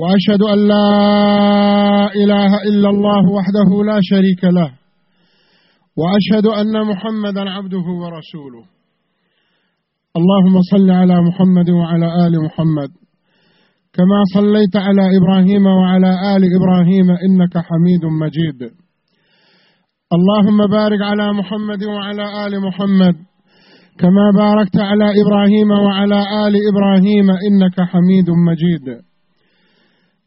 وأشهد أن لا إله إلا الله وحده لا شريك له وأشهد أن محمدا عبده ورسوله. اللهم صل على محمد وعلى آل محمد كما صليت على إبراهيم وعلى آل إبراهيم إنك حميد مجيد. اللهم بارك على محمد وعلى آل محمد كما باركت على إبراهيم وعلى آل إبراهيم إنك حميد مجيد.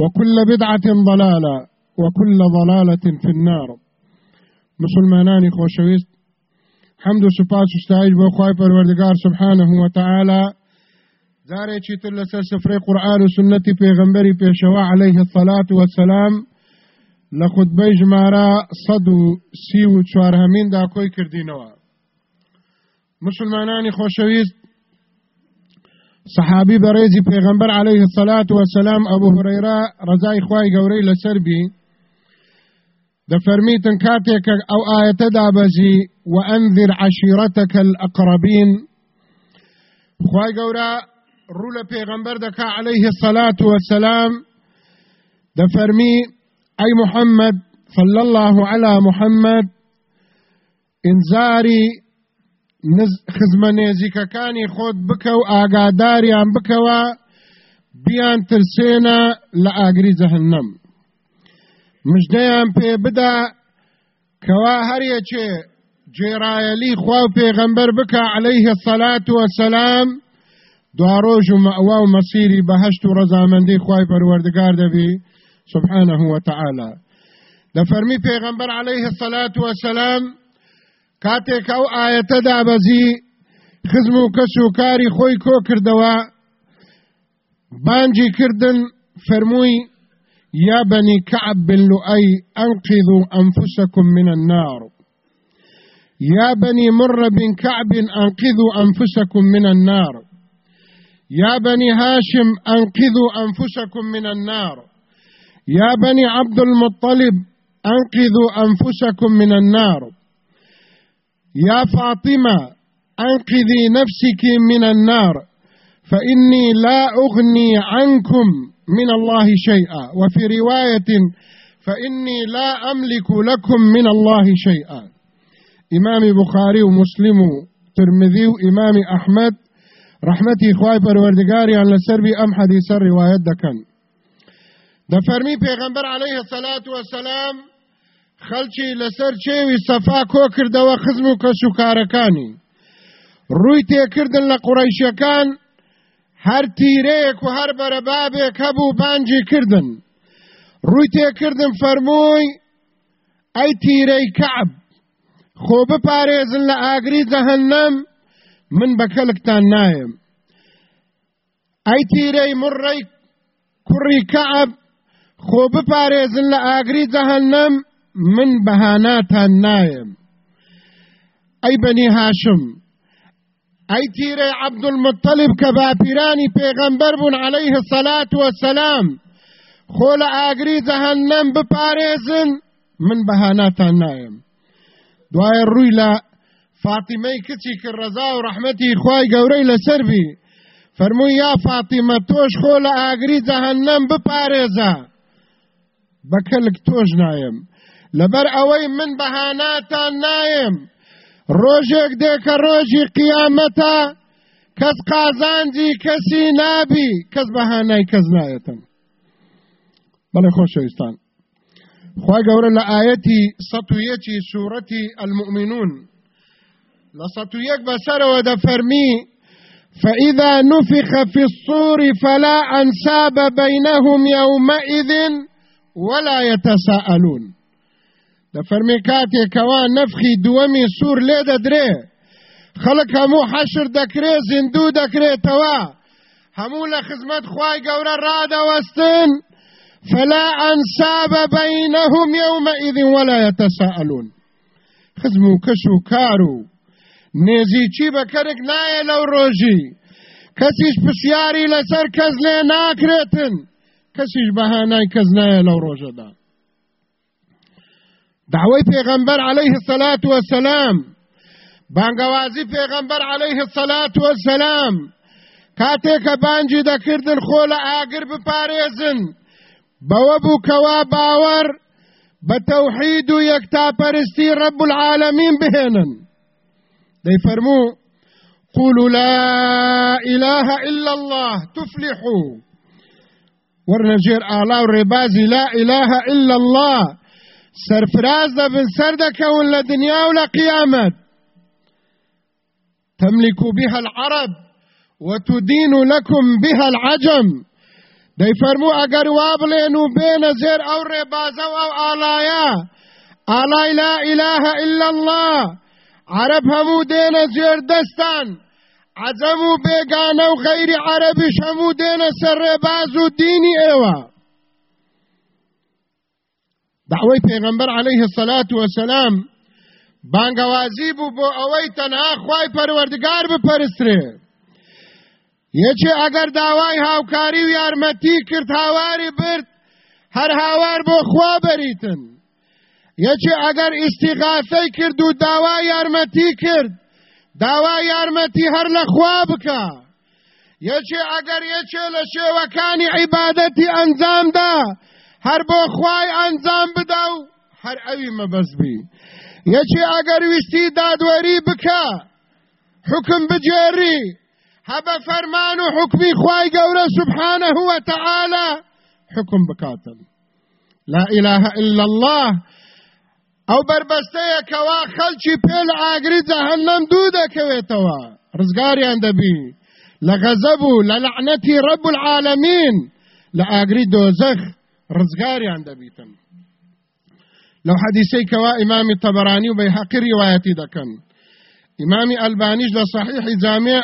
وكل بدعة ضلالة وكل ضلالة في النار. مسلمانان خوشويست حمد و سپاس و ستایش بۆ خی پەروەردگار سبحانه و تعالی. جارێکی تر لەسەر سفرەی قورآن و سنەتی پێغەمبەری پێشەوە عليه الصلاة والسلام لە خودبەی ژمارە سەد و سی و چوارهەمیندا کۆی کردینەوە مسلمانانی خۆشەویست صحابی بەڕێزی پێغەمبەر عليه الصلاة والسلام هورەیرە ڕزای خوای گەورەی لەسەر بی. دفرميتن كاتيك أو آية دابزي وأنذر عشيرتك الأقربين خواي قورا رولا پیغمبر دكا عليه الصلاة والسلام. دفرمي أي محمد صلى الله على محمد انزاري خزمەنێزیکە کانی خۆت بکە و ئاگاداریان بکەوە بیان ترسێنە لە ئاگری جەهنم. مژدەیان پێ بدا کەوا هەرەکێ جێرایەلی خوا و پێغەمبەر بکە عليه الصلاة والسلام دواڕۆژ و مەوا و مەسیری بەهشت و ڕەزامەندی خوای پەروەردگار دەبی. سبحانه وتعالى. دەفەرمی پێغەمبەر عليه الصلاة والسلام کاتێک ئەو ئاەتە دابەزی خزم و کەس و کاری خۆی کۆ کردەوە بانجی کردن فەرمووی يا بني كعب بن لؤي أنقذوا أنفسكم من النار. يا بني مر بن كعب أنقذوا أنفسكم من النار. يا بني هاشم أنقذوا أنفسكم من النار. يا بني عبد المطلب أنقذوا أنفسكم من النار. يا فاطمة أنقذي نفسك من النار فإني لا أغني عنكم من الله شيئا. وفي رواية فإني لا أملك لكم من الله شيئا. إمام بخاري ومسلم ترمذي وإمام أحمد رحمتي خواي پروردگاري عن لسربي أم حديث الرواية دكن دفرمي پیغمبر عليه الصلاة والسلام خەلکی لەسەر چێوی سەفا کۆ کردەوە خزم و کەسوکارەکانی ڕووی تێکردن لە قوڕیشەکان هەر تیرەیەک و هەر بەرەبابێک هەبوو بانجی کردن. ڕووی تێکردن فەرمووی ئەی تیرەی کەعب. خۆ بپارێزن لە ئاگری جەهەنەم من بە کەلکتان نایم. ئەی تیرەی مڕەی کوڕی کەعب خۆ بپارێزن لە ئاگری جەهەنەم من بەهاناتان نایم. ئەی بەنی هاشم ئەی تیرەی عەبدولمطەلیب کە باپیرانی پێغەمبەر بوون عەلەیه السەلات وەسەلام خۆ لە ئاگری جەهەنەم بپارێزن من بەهاناتان نایم. دوای ڕووی لە فاتیمەی کچی کرد ڕەزا و ڕەحمەتی خوای گەورەی لەسەربی فەرمووی یا فاتیمە تۆش خۆ لە ئاگری جەهەنەم بپارێزە. بەکەلک تۆش نایم. لەبەر ئەوەی من بەهاناتان نایم. ڕۆژێک دێکە ڕۆژی قیامەتە کەس قازانجی کەسی نابی کەس بەهانای کەس نایەتم بەڵێ خۆشەویستان خی گەورە لە ئاەتی سەویەکی سوورەتی المؤمنون. لە سەویەک بەسەرەوە دەفەرمی فإذا نفخ في الصور فلا أنساب بينهم يومئذ ولا يتساءلون. دەفەرمی کاتێکەوە نەفخی دووەمی سوور لێ دەدرێ. خەڵک هەموو حەشر دەکرێ زیندوو دەکرێتەوە. هەموو لە خزمەت خوای گەورە ڕادەوەستن. فلا أنساب بينهم يومئذ ولا يتساءلون خزم كشو كارو نێزیچی بەکەرێک نایە لەو ڕۆژی؟ کەسیش پرسیاری لەسەر کەس لێ ناکرێتن. کەسیش بەهانای کەس نایە لەو ڕۆژەدا. دعوەی پێغەمبەر عليه الصلاة والسلام. بانگەوازی پێغەمبەر عليه الصلاة والسلام. کاتێکە بانجی دەکردن خۆ لە ئاگر بپارێزن. بەوە بوو کەوا باوەڕ بە تەوحید و یەکتاپەرستی العالمین قولوا لا إله إلا الله تفلحوا. ورنجير آلا وربازي لا إله إلا الله سرفراز دبن سردكون لدنيا ولا قيامت. تملك بها العرب وتدين لكم بها العجم. دەیفەرموو ئەگەر وا بڵێن و بێنە زێر ئەو ڕێبازە و ئەو ئالایە ئالای لا ئیلاهە ئیلا الله. عرب هەموو دێنە زێر دەستان عەجەم و بێگانە و غەیری عەرەبیش هەموو دێنە سەر ڕێباز و دینی ئێوە دعوەی پێغەمبەر عەلەیه الصلاة والسلام. بانگەوازی بوو بۆ ئەوەی تەنها خوای پەروەردگار بپەرسترێ یەکێ ئەگەر داوای هاوکاری و یارمەتی کرد هاواری برد هەر هاوار بۆ خوا بەریتن یەکێ ئەگەر ئیسیغاثەی کرد و داوای یارمەتی کرد داوای یارمەتی هەر لە خوا بکە یەکێ ئەگەر یەکێ لە شێوەکانی عیبادەتی ئەنجامدا هەر بۆ خوای ئەنجام بدا و هەر ئەوی مەبەزبی یەکێ ئەگەر ویستی دادوەری بکە حکم بجێری هبه فرمان و حکمی خوای گەورە سبحانه وتعالى حکم بکاتن. لا إله إلا الله. أو بربستەیە کەوا خەلکی پێ لە ئاگری جەهەنەم دوو دەکەوێتەوە. ڕزگاریان دەبی لە غەزەب و لە لەعنەتی ڕەب العالمین. لە ئاگری ڕزگاریان دەبیتن. لەو حەدیسەی کەوا ئیمامی تەبەرانی و بەیحەقی ڕیوایەتی دەکەن. ئیمامی ئەلبانیش لە صحیحی جامع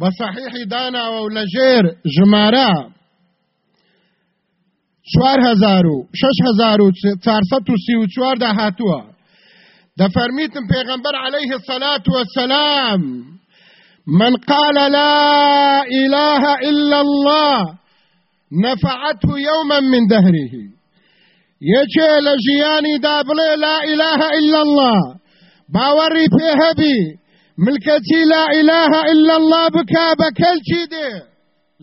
بصحيح دانا و لجير جمارا چوار هزارو شش هزارو چارسط و سی و چوار دا هاتوه دا فرميتم پیغمبر عليه الصلاة والسلام من قال لا إله إلا الله نفعته يوما من دهره. يجي لجياني دابلي لا إله إلا الله. باوري فيها بي ملکەتی لا إله إلا الله بەکەلچی دێ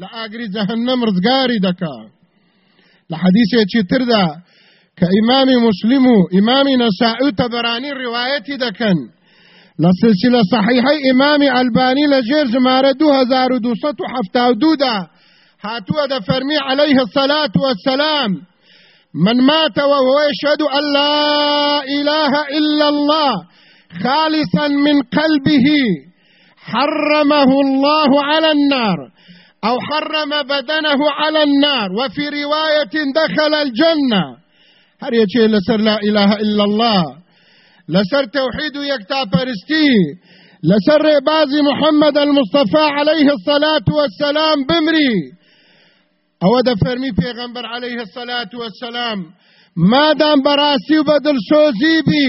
لە ئاگری جەهنەم ڕزگاری دەکا لە حەدیثێکی تردا ئیمامی مسلم و ئیمامی نەسائی و تەبەرانی ڕواەتی دەکەن لە سلسلە صحیحەی ئیمامی ئەلبانی لە جێر ژمارە 2272 دا هاتووە دەفەرمی عليه الصلاة والسلام. من مات وهو يشهد أن لا إله إلا الله خالصا من قلبه حرمه الله على النار أو حرم بدنه على النار. وفي رواية دخل الجنة. هر يجي لسر لا إله إلا الله؟ لسر توحيد يكتا فرستي. لسر بازي محمد المصطفى عليه الصلاة والسلام بمري. أو دفرمي في غنبر عليه الصلاة والسلام ما دام براسي وبدل سوزي بي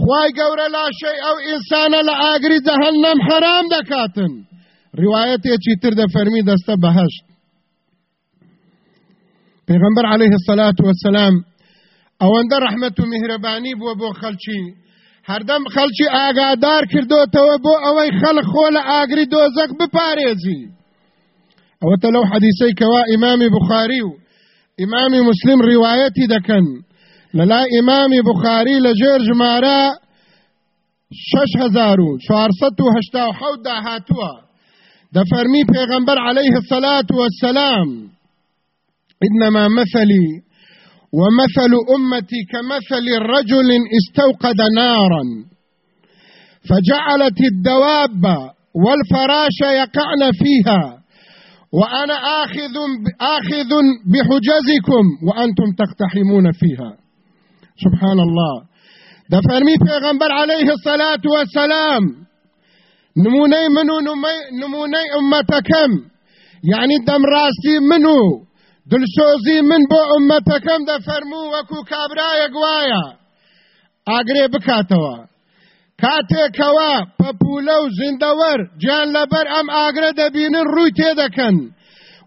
خوای گەورە لاشەی ئەو ئینسانە لە ئاگری جەهەنەم حرام دەکاتن ڕواەتێکی تر دەفەرمی دەستە بەهشت پێغمبەر عليه الصلاة والسلام ئەوەندە ڕەحمەت و میهرەبانی بووە بۆ خەلکی هەردەم خەڵکی ئاگادار کردوتەوە بۆ ئەوەی خەڵق خۆ لە ئاگری دۆزەک بپارێزی ئەوەتە لەو حەدیسەی کەوا ئیمامی بخاری و ئیمامی مسلم ڕیواەتی دەکەن لەلای ئیمامی بخاری لە ژێر ژمارە 6470 داهاتووە دفرمي پیغمبر عليه الصلاة والسلام إنما مثلي ومثل أمتي كمثل رجل استوقد نارا. فجعلت الدواب والفراش يقعن فيها. وأنا آخذ آخذ بحجزكم وأنتم تقتحمون فيها. سبحان الله دفرمي پیغمبر عليه الصلاة والسلام. نمونەی من و نمونەی ئومەتەکەم یعنی دەمڕاستی من و دلسۆزی من بۆ ئومەتەکەم دەفەرموو وەکو کابرایەک وایە ئاگرێ بکاتەوە کاتێکەوە پەپولە و زیندەوەر گیان لەبەر ئەم ئاگرە دەبینن ڕووی تێدەکەن.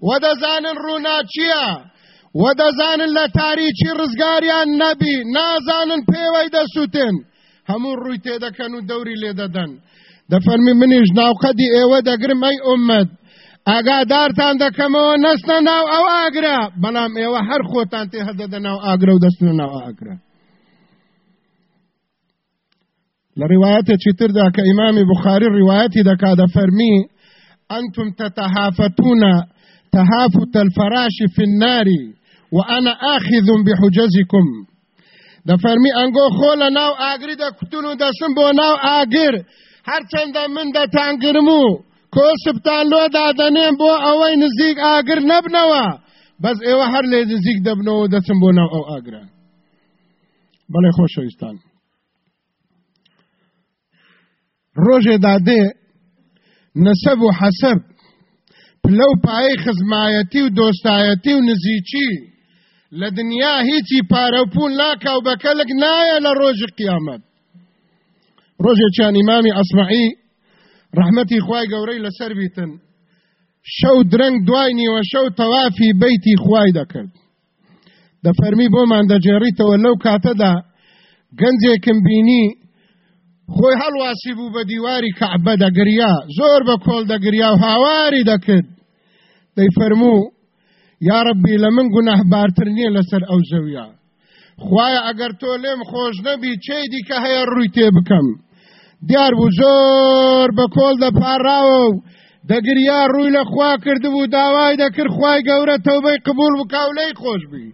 وە دەزانن ڕووناچیە وە دەزانن لە تاریکی ڕزگاریان نەبی نازانن پێوەی دەسووتن هەموو ڕووی تێدەکەن و دەوری لێدەدەن دەفەرمی منیش ناوقەدی ئێوە دەگرم ئەی ئومەد. ئاگادارتان دەکەمەوە نەستە ناو ئەو ئاگرا بەڵام ئێوە هەر خۆتان تێ هەدەدە ناو ئاگرە و دەستنە ناو ئاگرە. ڕواەتێکی تردا کە ئیمامی بخاری ڕواەتی دەکا دەفەرمی أنتم تتهافتون تهافت الفراش في النار وأنا آخذ بحجزكم دەفەرمی ئەنگۆ خۆ لە ناو ئاگری دەکوتون و دەسم بۆ ناو ئاگر هەرچەندە من دەتانگرم و کۆسبتان لۆ دادەنێم بۆ ئەوەی نزیک ئاگر نەبنەوە بەس ئێوە هەر لێ نزیک دەبنەوە دەچم بۆ ناو ئەو ئاگرە بەڵێ خۆشەویستان روجه داده نسب و حسب پلو پای خزمایتی و دوستایتی و نزیچی لدنیا هیچی پارپون لاکا و بکلک نایه لروج قیامت روجه چان امام اصمعی رحمتی خواه گوری لسر بیتن. شو درنگ دوائنی و شو توافی بیتی خواه دکرد دفرمی بو من دجریتو لو کاتدا گنجه کم بینی خۆی هەڵواسی بوو بە دیواری کەعبە دەگریا زۆر بە کۆڵ دەگریا و هاواری دەکرد. دەیفەرموو یا ربی لە من گونەهبارتر نییە لەسەر ئەو زەویە. خوایە ئەگەر تۆ لێم خۆش نەبی چێ دیکە هەیە ڕووی تێ بکەم؟ دیار بوو زۆر بە کۆڵ دەپاراوە و دەگریا ڕووی لە خوا کردبوو داوای دەکرد خوای گەورە تەوبەی قبول بکا و لەی خۆش بی.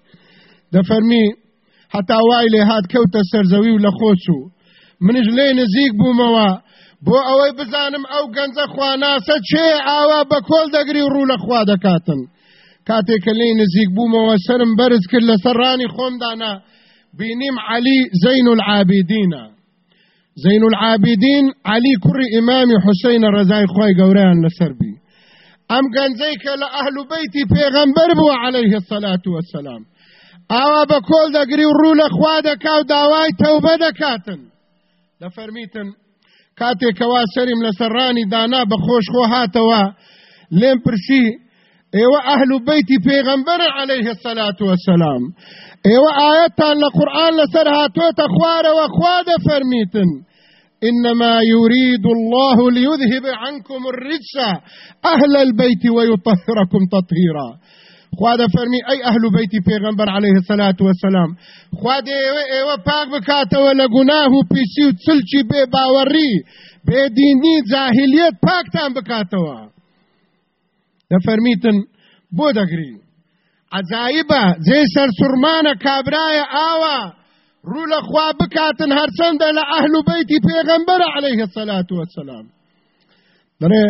دەفەرمی هەتا وای لێ هات کەوتە سەرزەوی و لە خۆچ و منش لێ نزیک بوومەوە بۆ ئەوەی بزانم ئەو گەنجە خواناسە چێ ئاوا بە کۆل دەگری و ڕوو لە خوا دەکاتن. کاتێکە لێ نزیک بوومەوە سرم بەرز کرد لە سەرڕانی خۆمدانا بینیم علی زین العابدینە زين العابدين علي كري إمام حسين رزاي خوي قوران لسربي أم كان زيك لأهل بيتي پیغمبر بو عليه الصلاة والسلام أوا بكل دقري ورول أخوا كاو داواي توبة دكاتن لفرميتن كاتي كوا سرم لسراني دانا بخوش خو هاتوا لين برسي ايوا أهل بيتي پیغمبر عليه الصلاة والسلام ايوا آياتان لقرآن لسر هاتوت اخوار واخواد فرميتن إنما يريد الله ليذهب عنكم الرجس أهل البيت ويطهركم تطهيرا. خواده فرمي أي أهل بيتي پیغمبر عليه الصلاة والسلام خواده أيوه أيوه پاک بکاته ولا گناه پیسی و تلچی بے باوری بے دینی جاهلیت پاک تان بکاته ده فرمیتن بو دگری عجائبه زي سر سرمانه کابرای آوه ڕوو لە خوا بکاتن هەرچەندە لە ئەهل و بەیتی پێغەمبەر عليه الصلاة والسلام بەڵێ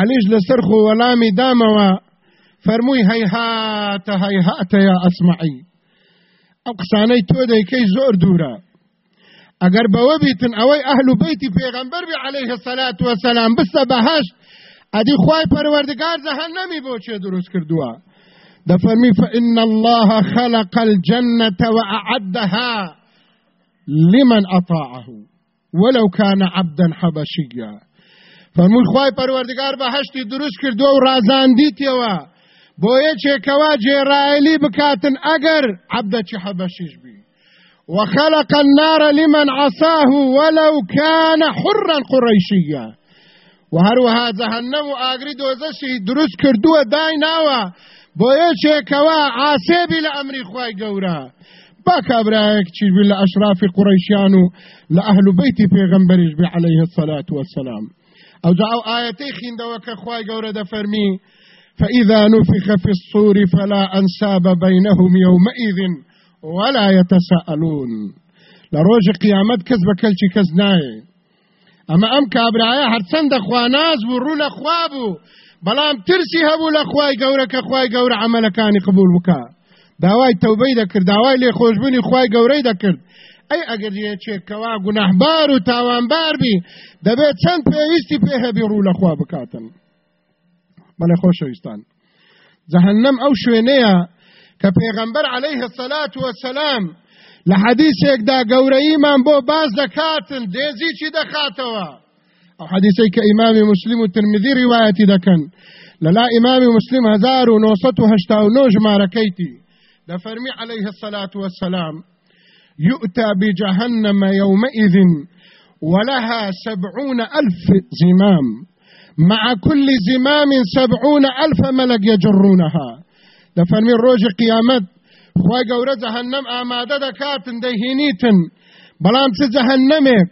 علیش لەسەر خۆ وەڵامی دامەوە فەرمووی هەیهاتە هەیهاتە یا ئەسمعی ئەو قسانەی تۆ دەیکەی زۆر دوورە. ئەگەر بەوە بیتن ئەوەی ئەهل و بەیتی پێغەمبەر بی عليه الصلاة والسلام بستە بەهەشت ئەدی خوای پەروەردگار چێ دروست کردووە. دفرمي فإن الله خلق الجنة وأعدها لمن أطاعه. ولو كان عبدا حبشيا. فرمو خواهي پروردگار بهشتی درست کردو و رازاندیتیوا بۆ یەکێکەوە جێرایلی بکاتن ئەگەر عبدەکی حەبەشیش بی. وخلق النار لمن عصاه ولو كان حرا قريشيا وهروها جهنم ئاگری دۆزەشی دروست کردووە دایناوە بۆ یەکێکەوە عاسێبی لە ئەمری خی گەورە. با کابراایەک چیبی لە ئەشرافی قڕیشیان و لە ئەهل بەیتی پێغمبەریش بێ عليه الصلاة والسلام ئەو ئاەتەی خیندەوە کە خی گەورە دەفەرمی فإذا نفخ في الصور فلا أنساب بينهم يومئذ ولا يتساءلون. لروج قيامت كذب كلشي كزناي ئەمە ئەم کابراایە هەرچەندە خواناز بوو ڕوو لە خوا بوو بەڵام ترسی هەبوو لە خوای قبول بکە داوای تەوبەی دەکرد داوای لێ خۆشببوونی خوای گەورەی دەکرد ئەی ئەگەر یەکێکەوە گونەحبار و تاوانبار بی دەبێت چەند پێویستی پێ هەبی ڕوو لە بەڵێ خۆشەویستان جەهنم ئەو شوێنەیە کە پێغەمبەر عليه الصلاة والسلام لە حەدیثێکدا گەورەیمان بۆ باز دەکاتن دێزیچی دەخاتەوە؟ ئەو حەدیثەی کە ئیمامی مسلم و ترمذی ڕیوایەتی دەکەن. لەلا ئیمامی مسلم 1970 ژمارەکەیتی. دەفەرمی عليه الصلاة والسلام يؤتى بجهنم يومئذ ولها سبعون ألف زمام. مع كل زمام سبعون ألف ملك يجرونها. دفرمي الروج قيامت خی گەورە جەهنم ئامادە دەکاتن دەهێنیتن بەڵام چ جەهنمێک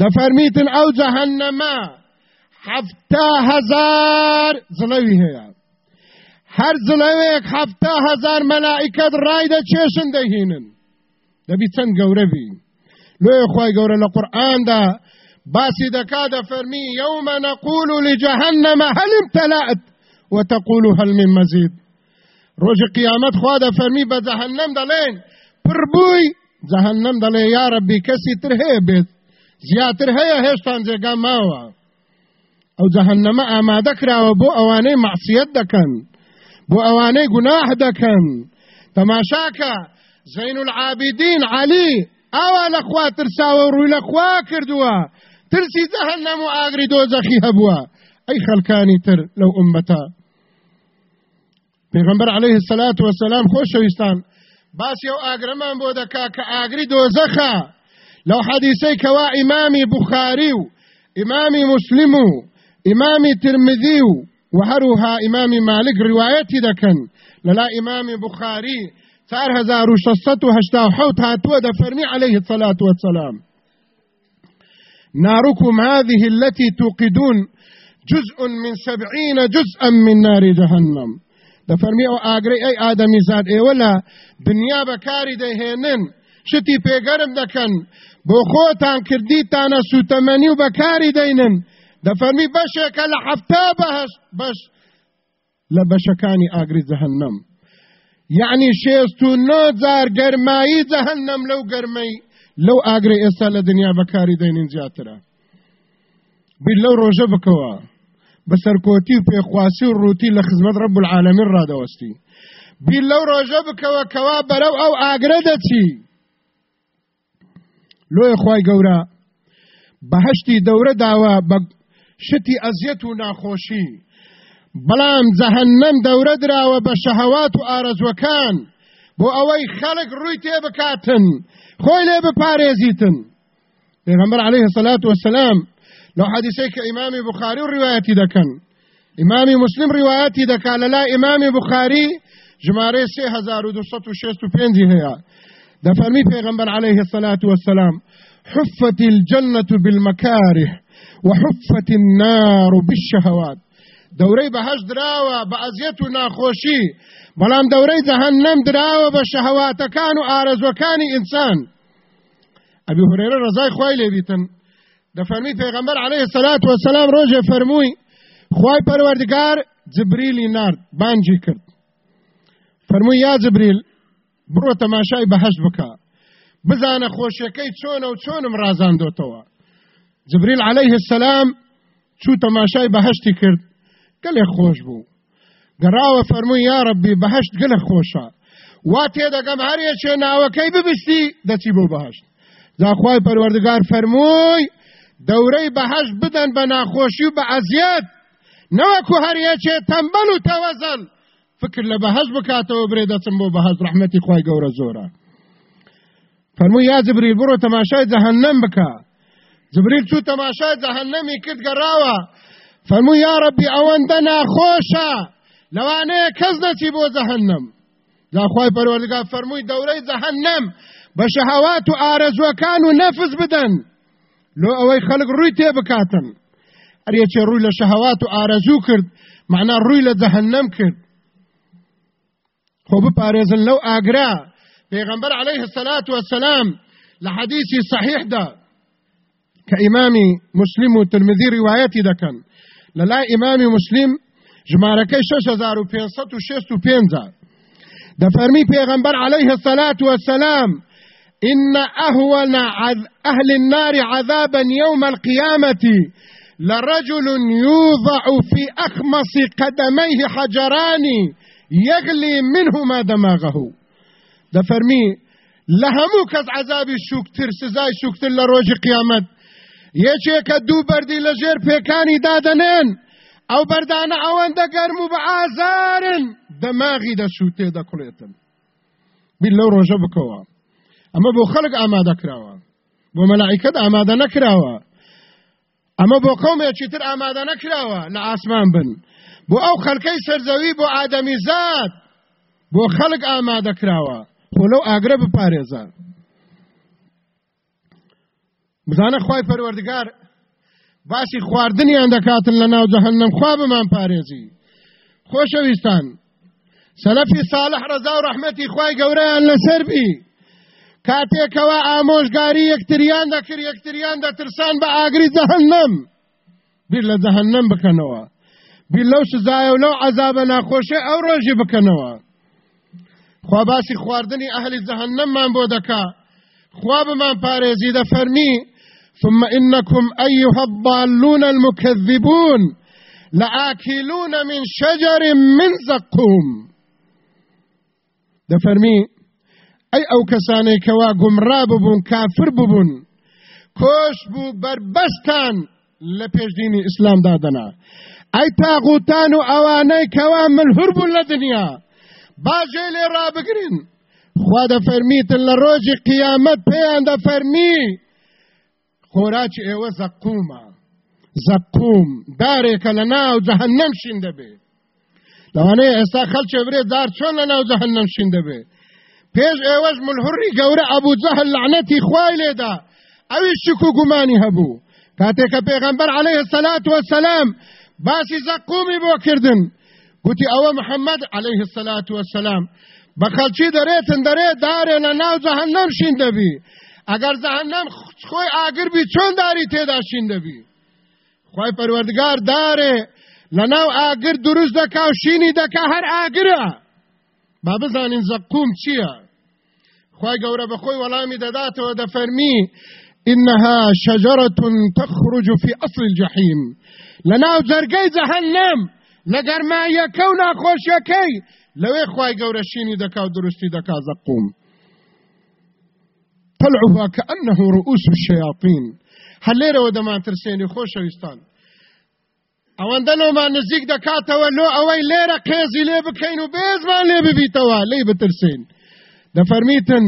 دەفەرمیتن ئەو جەهنەمە حفتا هزار زڵەوی هەیە. هەر زڵەوەیەک حفتا هزار مەلائکەت ڕای دەچێشن دەهێنن دەبی چەند گەورەبی لێ خی گەورە لە قورئاندا باسی دەکا دەفەرمی یومە نەقول لجهنم هل امتلأت؟ وتقول هل من مزيد. روز قیامت خوا د فرمی به جهنم دلین پر بوی جهنم دلې یا ربي کسی تر هي بیت زیاتر هشتان جګه ماوه أو جهنم آماده کراوه بو اوانه معصیت دکن. بو اوانه گناه دکن. تماشاکا زین العابدین علی أو لخوا ترساوه روی لخوا کردوه ترسی جهنم و آگری دوزخی هبوه ای خلکانی تر لو أمتا. پیغمبر علیه الصلاة والسلام خۆشەویستان باسی ئەو ئاگرەمان بۆ دەکا کە ئاگری دۆزەخە لەو حەدیسەی کەوا ئیمامی بخاری و ئیمامی مسلم و ئیمامی ترمذی و وهروها ئیمامی مالک ڕواەتی دەکەن لەلا ئیمامی بخاری حوت هاتووە دەفەرمی عليه الصلاة والسلام. ناركم هذه التي توقدون جزء من سبعين جزءا من نار جهنم. دەفەرمی ئەو ئاگرەی ئەی ئادەمی زاد ئێوە لە دنیا بەکاری دەهێنن شتی پێگەرم دەکەن بۆ خۆتان کردیتانە سوتەمەنی و بەکاری دەینن دەفەرمی بەشێکە لە حەفتا بەهش بەش لە بەشەکانی ئاگری جەهەنەم یعنی شێست و نۆ جار گەرمایی جەهەنەم لەو ئاگری ئێستا لە دنیا بەکاری دەینین زیاترە بیر لەو ڕۆژە بکەوە. بەسەرکۆتی و پێخواسی و ڕووتی لە خزمەت ڕب العالمین ڕادەوەستی. بیر لەو ڕۆژە بکەوە کەوا بەرەو ئەو ئاگرە دەچی. لۆیە خی گەورە بەهشتی دەورە داوە بە شتی ئەزیەت و ناخۆشی. بەڵام جەهەنەم دەورە دراوە بە شەهەوات و ئارەزوەکان. بۆ ئەوەی خەڵک ڕووی تێ بکاتن خۆی لێ بپارێزیتن. پێغەمبەر عليه الصلاة والسلام لو حديثيك إمام بخاري رواياتي دكن إمام مسلم رواياتي دكا لا إمام بخاري جماري سي هزار ودوسط وشيست بينزي هيا دفرمي پیغمبر عليه الصلاة والسلام حفت الجنة بالمكاره وحفت النار بالشهوات. دوري بهش دراوة بأزيت ناخوشي بلام دوري جهنم دراوة بشهوات كانوا آرز وكاني إنسان. أبي هريرة رضاي خوالي بيتن دفرمی پیغمبر علیه الصلاة والسلام روز فرموی خوای پروردگار جبریلی نارد بانجی کرد. فرموی یا جبریل برو تماشای بەهشت بکە بزانە خۆشیەکەی چۆنە و چۆنم ڕازاندۆتەوە جبریل عليه السلام چوو تەماشای بەهشتی کرد. گەلێ خۆش بوو. گەڕاوە فەرمووی یا ربی بەهشت گەلە خۆشە. وا تێدەگەم هەرێکێ ناوەکەی ببستی دەچی بۆ بەهشت. زاخوای پەروەردگار فەرمووی دەورەی بەهەش بدەن بە ناخۆشی و بە ئەزیەت نەوەکو هەریەکێ تەمبەل و تەوەزەل. فکر لە بەهەش بکاتەوە برێ دەچم بۆ بەهەز ڕحمەتی خی گەورە زۆرە. فەرمووی یا جبریل بڕۆ تەماشای جەهەنەم بکە جبریل چوو تەماشای جەهەنەمی کرد گەڕاوە. فەرمووی یا ڕەبی ئەوەندە ناخۆشە لەوانەیە کەس نەچی بۆ جەهەنەم داخوای پەروەردگار فەرمووی دەورەی جەهەنەم بە شەهەوات و ئارەزوەکان و نەفس بدەن لۆ ئەوەی خەڵک ڕووی تێ بکاتن. هەرێکێ ڕووی لە و کرد معنا ڕووی جەهەنەم کرد. خۆ بپارێزن لەو ئاگرا پێغەمبەر عليه الصلاة والسلام لحديث صحيح ده. كإمامي مسلم وترمذي روايتي دكن للا هزار وبينصت وشست وبينزا ده فرمي پیغمبر عليه الصلاة والسلام إن أهون أهل النار عذابا يوم القيامة لرجل يوضع في أخمص قدميه حجران يغلي منهما دماغه. ده فرمي لهمو كز عذابي شوكتر سزاي شوكتر لروج قيامت یەکێکە دوو بەردی لە ژێر پێکانی دادەنێن. ئەو بەردانە ئەوەندە گەرم و بە ئازارن. دەماغی دەسووتێ دەکڵێتن بیر لەو ڕۆژە بکەوە. ئەمە بۆ خەڵک ئامادە کراوە. بۆ مەلایکت ئامادە نەکراوە. ئەمە بۆ قومێکی تر ئامادە نەکراوە. لە ئاسمان بن. بۆ ئەو خەلکەی سەرزەوی بۆ ئادەمی زاد. بۆ خەڵک ئامادە کراوە. خۆ لەو ئاگرە بپارێزە. بزانە خی پەروەردگار. باسی خواردنیان دەکاتن لە ناو جەهنم خوا بمان پارێزی. خۆشەویستان. سەلەفی ساڵح ڕەزا و ڕەحمەتی خی گەورەیان لەسەر بی کاتێکەوە ئامۆژگاری یەکتریان دەکرد یەکتریان دەترسان بە ئاگری جەهنم. بیر لە جەهنم بکەنەوە. بیر لەو سزایە و لەو عذابە ناخۆشە ئەو ڕۆژی بکەنەوە. خوا باسی خواردنی ئەهلی جەهنممان بۆ دەکا. خوا بمان پارێزی دەفەرمی ثم إنكم أيها الضالون المكذبون لآكلون من شجر من زقوم. دفرمي أي أو كساني كوا قمرا ببون كافر ببون كوش بو بربستان لپیش دینی اسلام دادنا. أي تاغوتان و آواني كوا ملهرب لدنيا. باجي لي رابقرين خوا دفرميت لروج قيامت بيان دفرمي خۆراکی ئێوە زەقومە زەقوم دارێکە لە ناو جەهنەم شین دەبێ لەوانەیە ئێستا خەلچێ برێ دار چۆن لە ناو جەهنەم شین دەبێ پێش ئێوەش ملهوری گەورە ئەبوو جەهل لعنەتی خوای لێدا ئەویش شک و گومانی هەبوو کاتێکە پێغەمبەر عليه الصلاة والسلام باسی زەقومی بۆ کردن گوتی ئەوە محەممەد عليه الصلاة والسلام بە خەلچی دەرێتن دەرێ دارێ لە ناو جەهنەم شین ئەگەر زەهنەم خۆی ئاگر بی چۆن داری تێدا شین دەبی خی پەروەردگار دارێ لە ناو ئاگر دروست و شینی دەکا هەر ئاگرە با بزانین زەقوم چییە خی گەورە بە خۆی وەڵامی دەداتەوە دەفەرمی إنها شجرة تخرج في أصل الجحيم لناو زرقي جهنم لقر ما يكونا خوش يكي لو إخواي قورشيني دكا ودرستي دكا زقوم. طلعها كأنه رؤوس الشياطين. هل ليرة ودمان ترسيني خوش ويستان؟ اوان دنو ما نزيك دكاتوا لو اوي ليرة قيزي لي بكينو بيزمان لي ببيتوا لي بترسين. دفرميتن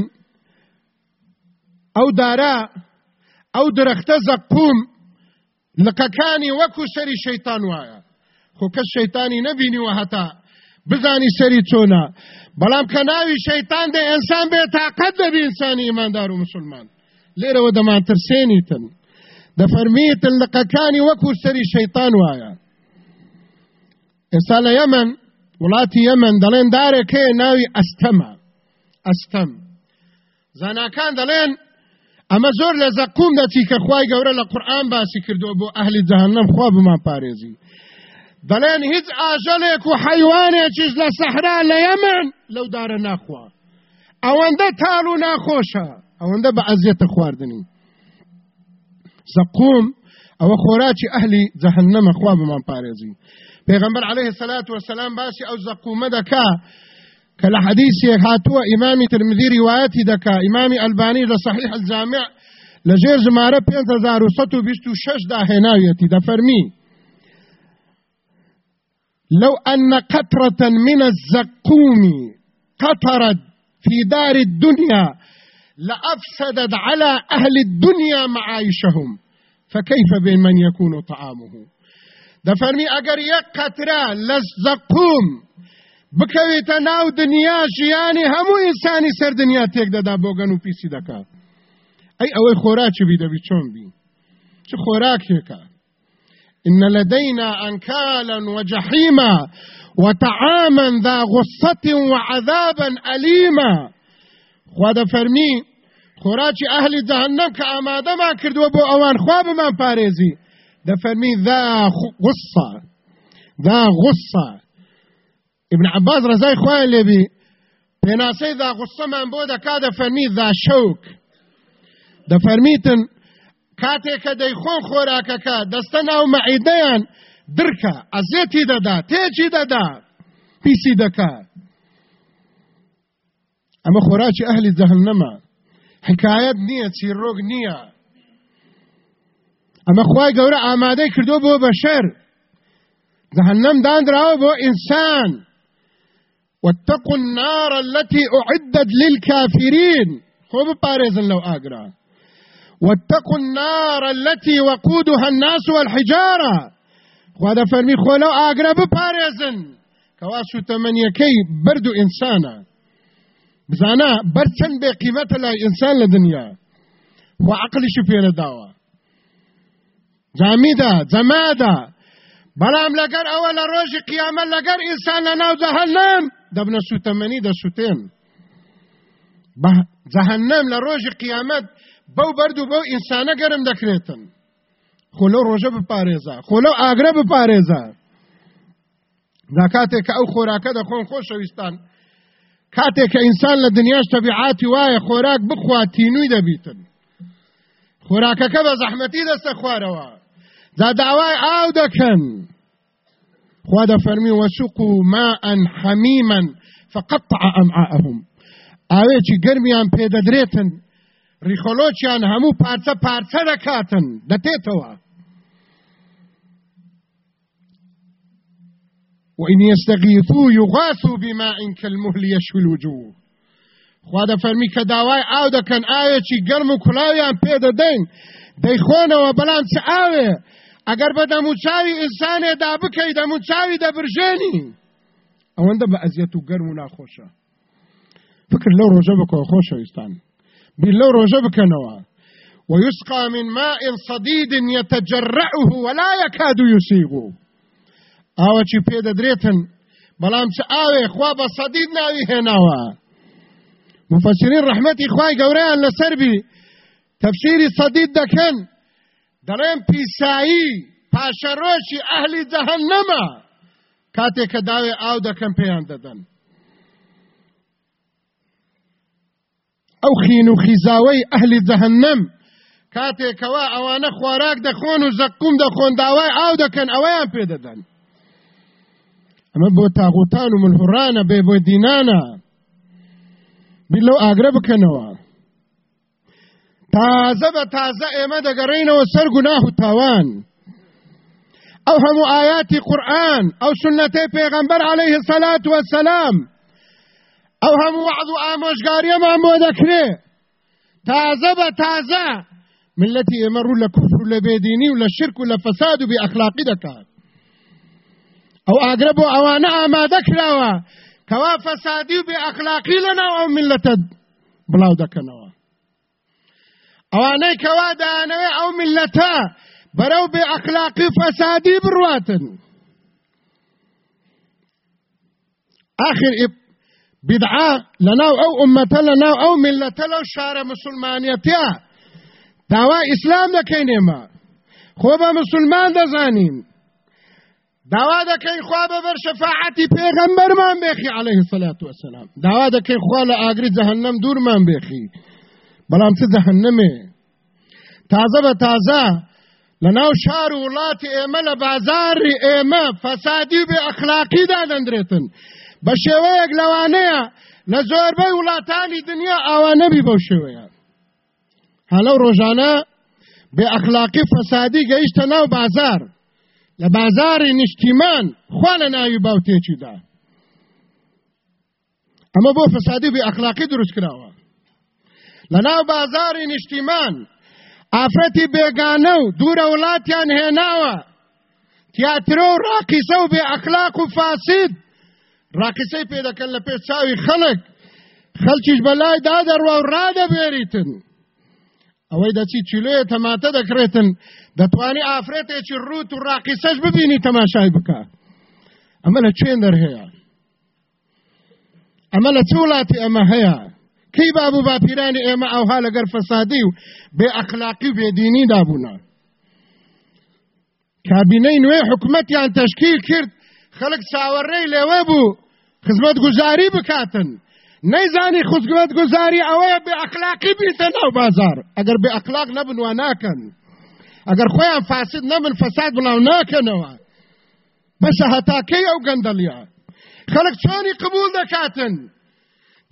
او دارا او درخت زقوم لککانی وکو سری شیطان وایا خو که شیطانی نبینی و حتا بزانی سری چونا بەڵام کە ناوی شەیتان دە ئەنسان بێ تاقەت دەبی ئینسانی ئیماندار و مسلمان. لێرەوە دەمان ترسێنیتن دەفەرمیتن لقەکانی وەکو سەری شەیتان وایە. ئێستا لە یەمن وڵاتی یەمن دەڵێن دارێک هەیە ناوی ئەستەمە. ئەستەم. زاناکان دەڵێن ئەمە زۆر لە زەقوم دەچی کە خوای گەورە لە قورآن باسی کردو بۆ ئەهلی جەهەنەم خوا بمان پارێزی. دەڵێن هیچ ئاژەڵێک و حیوانێکیش لە سەحرا لە یەمن لەو دارە ناخوا. ئەوەندە تاڵ و ناخۆشە. ئەوەندە بە ئەزیێتە خواردنی. زەقوم ئەوە خۆراکی ئەهلی جەهنەمە خوا بمان پارێزی. پێغەمبەر عليه الصلاة والسلام باسی ئەو زەقومە دەکا کە لە حەدیثێک هاتووە ئیمامی ترمذی روایەتی دەکا. ئیمامی ئەلبانی لە صحیح الجامع لەژێر ژمارە 5126 دا هێناویەتی دەفەرمی. لو أن قطرة من الزقوم قطرت في دار الدنيا لأفسدت على أهل الدنيا معايشهم. فكيف بمن يكون طعامه؟ دفرمي أجر يقترا لزقوم بکەوێتە ناو دنیا ژیانی هەموو ئینسانی سەر دنیا تێک دەدا بۆگەن و پیسی دەکات ئەی ئەوەی خۆراکی بی؟ دەبی چۆن بی چ خۆراکێکە إن لدينا أنكالا وجحيما وطعاما ذا غصة وعذابا أليما. خواده فرمي خوراکی أهل جهنم که آماده ما کردووە بۆ ئەوان خوا بمان پارێزی. دەفەرمی ذا غصة ذا غصة. ابن عباس ڕزای خوای لێبی پێناسەی ذا غصەمان بۆ دەکا دەفەرمی ذا شەوک دەفەرمیتن کاتێک کە دەیخۆن خۆراکەکە دەستە ناو درکە ئەزێتی دەدا تێکی دەدا پیسی دەکات ئەمە خۆراکی ئەهلی جەهنەمە حکایەت نییە چیرۆک نییە ئەمە خی گەورە ئامادەی کردو بۆ بەشەر جهنم دانراوە بۆ ئینسان واتقوا النار التي أعدت للكافرين خو بپارێزن لەو ئاگرا واتقوا النار التي وقودها الناس والحجارة. خوا دەفەرمی خۆ لەو ئاگرا بپارێزن کەوا سوتەمەنیەکەی برد و ئینسانە. بزانا برچەند بێ قیمەتە لای ئینسان لە دنیا. خوا عقلیشی پێرە داوە. جامیدا جەمادا بەڵام لەگەر ئەوە لە ڕۆژی قیامەت لەگەر ئینسان لە ناو جەهەنەم دەبنە سوتەمەنی دەسووتێن. جەهەنەم لە ڕۆژی قیامەت بەو بەرد و بەو ئینسانە گەرم دەکرێتن. خۆ لەو ڕۆژە بپارێزە خۆ لەو ئاگرە بپارێزە. دا کاتێک کە ئەو خۆراکە دەخۆن خۆشەویستان کاتێک کە ئینسان لە دنیاش تەبیعاتی وایە خۆراک بخوا تینووی دەبیتن. خۆراکەکە بە زەحمەتی دەستە خوارەوە. دا داوای ئاو دەکەن. خوا دەفەرمی وەسوقوا ماء حەمیما فقطع ئەمعاءهم. ئاوێکی گەرمیان پێدەدرێتن. ڕیخۆلۆچیان هەموو پارچە پارچە دەکاتن. دەتێتەوە. وإن يستغيثوا يغاثوا بماء كالمهل يشوي الوجوه. خواده فرمی که داوای آو دکن آوه چی گرم و کلاویان پیدا دین دیخونه و بلان چه آوه اگر به دموچاوی انسانه دا بکی دموچاوی دا برژنی اوانده با ازیتو گرم و ناخوشه فکر لو روژه بکو خوشه استانه لەو ڕۆژە بکەنەوە ويسقى من ماء صديد يتجرعه ولا يكاد يسيغه ئاوەچی پێ دەدرێتن بەڵام چ ئاوێ خوا بە سەدید ناوی هێناوە مفسرین ڕحمەتی خوای گەورەیان لەسەربی تەفسیری سەدید دەکەن دەڵێن پیسایی پاشەڕۆشی ئەهلی جەهەنەمە کاتێک کە داوێ ئاو دەکەن پێیان ئەو خین و خیزاوەی ئەهلی جەهەنەم کاتێکەوە ئەوانە خواراک دەخۆن و زەقوم دەخۆن داوای ئاو دەکەن ئەوەیان پێ دەدەن. ئەمە بۆ تاغوتان و ملهورانە بێ بۆ دینانە. بیر لەو ئاگرە بکەنەوە. تازە بە تازە ئێمە دەگەڕینەوە سەر گوناه و تاوان. ئەو هەموو ئاياتی قورآن ئەو سنەتەی پێغەمبەر عليه الصلاة والسلام ئەو هەموو وعظ و ئامۆژگاریەمان بۆ دەکرێ تازە بە تازە ملەتی ئێمە ڕوو لە کوفر و لە و لە و لە فەساد و بێ ئەخلاقی دەکات ئەو ئاگرە بۆ ئەوانە ئامادە کراوە کەوا فەسادی و بێ ئەخلاقی لەناو ئەو ملەتە بڵاو دەکەنەوە ئەوانەی کەوا دانەوێ ئەو ملەتە بەرەو بێ ئەخلاقی آخر بدعا لناو ئەو ئومەتە لەناو ئەو ملەتە لەو شارە مسلمانیەتە داوا ئیسلام دەکەین ئێمە خۆ بە مسلمان دەزانین داوا دەکەین خوا بەبەر شەفاعەتی پێغەمبەرمان بێخی عليه الصلاة والسلام. داوا دەکەین خوا لە ئاگری جەهەنەم دوورمان بێخی بەڵام چ جەهەنەمێ تازە بە تازە لە ناو شار و وڵاتی ئێمە لە بازاری ئێمە فەسادی و بێ ئەخلاقیدا دەندرێتن بە شێوەیەک لەوانەیە لە زۆربەی وڵاتانی دنیا ئاوانەبی بەو شێوەیە. هەلەو ڕۆژانە بێ ئەخلاقی فەسادی گەیشتە ناو بازار. لە بازاری نیشتیمان خوا لە ناوی باوتێکیدا ئەمە بۆ فەسادی بێ ئەخلاقی دروست کراوە. لەناو بازاری نیشتیمان ئافرەتی بێگانە و دوورە وڵاتیان هێناوە. تیاترۆ و ڕاقیسە و بێ ئەخلاق و فاسد ڕاقیسەی پێدەکەن لە پێش چاوی خەڵک. خەلکیش بەلای دادەڕوا و ڕادەبێریتن. ئەوەی دەچی چیلۆیە تەماتە دەکرێتن. دەتوانی ئافرێتێکی ڕوت و ڕاقیسەش ببینی تەماشای بکە. ئەمە لە کوێن دەرهەیە ئەمە لە چ وڵاتی ئەمە هەیە؟ کەی بابوو باپیرانی ئێمە ئەوها لەگەر فەسادی و بێ ئەخلاقی و بێدینی دابوونا کابینەی نوێ حکوومەتیان تەشکیل کرد خەڵک چاوەڕێی لێوە بوو. خزمەت گوزاری بکاتن. نەیزانی خزمەت گوزاری ئەوەیە بێ ئەخلاقی بیتە ناو بازار. ئەگەر بێ ئەخلاق نەبن وا ناکەن. ئەگەر خۆیان فاسد نەبن فەساد بڵاو ناکەنەوە. بەسە هەتاکەی ئەو گەندەڵیا خەڵک چۆنی قبول دەکاتن؟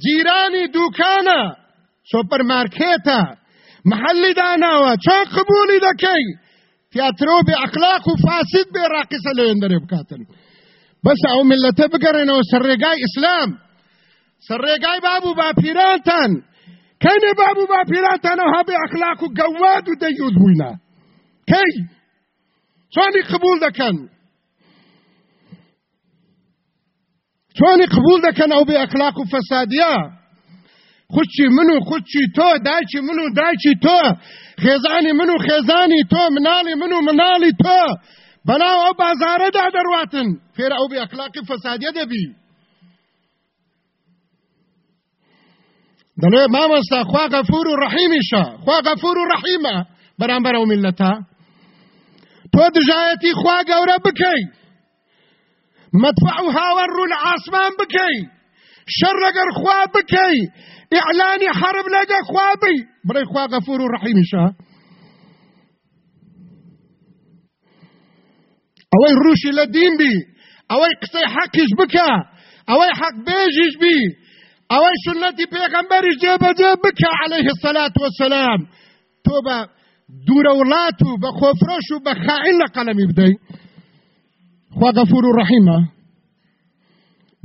جیرانی دوکانە. سۆپەرمارکێتە محلی داناوە. چۆن قبولی دەکەی؟ تیاترۆ بێ ئەخلاق و فاسد بێ ڕاقیسە لەوێن دەرێ بکاتن. بەس ئەو ملەتە بگەڕێنەوە سەرڕێگای ئیسلام سەرڕێگای بابوو باپیرانتان کەینێ بابوو باپیرانتانەوە بێ ئەخلاق و گەواد و دەیود بووینە کەی چۆنی قبول دەکەن چۆنی قبول دەکەن ئەو بێ ئەخلاق و فەسادیە خوچی من و خوچی تۆ دایکی من و دایکی تۆ خێزانی من و خێزانی تۆ مناڵی من و مناڵی تۆ بەناو ئەو بازارەدا دەڕواتن فێرە ئەو بێ ئەخلاقی فەسادیە دەبی. دەڵێ مامەستا خوا غەفور و ڕەحیمیشە خوا غەفور و ڕەحیمە بەرامبەر ئەو میلەتە. تۆ دژایەتی خوا گەورە بکەی. مدفع و هاوەڕ ڕوو لە ئاسمان بکەی. شەڕ لەگەر خوا حرب لەگە خوا بی. بڵێ خوا غەفور و ڕەحیمیشە ئەوەی ڕوشی لە دین بی ئەوەی قسەی حەقیش بکە ئەوەی حەق بێژیش بی ئەوەی سنەتی پێغەمبەریش جێبەجێ بکە عليه الصلاة والسلام. تۆ بە دوورە وڵات و بە خۆفرۆش و بە خائن لە قەلەمی بدەی خوا غەفور و ڕەحیمە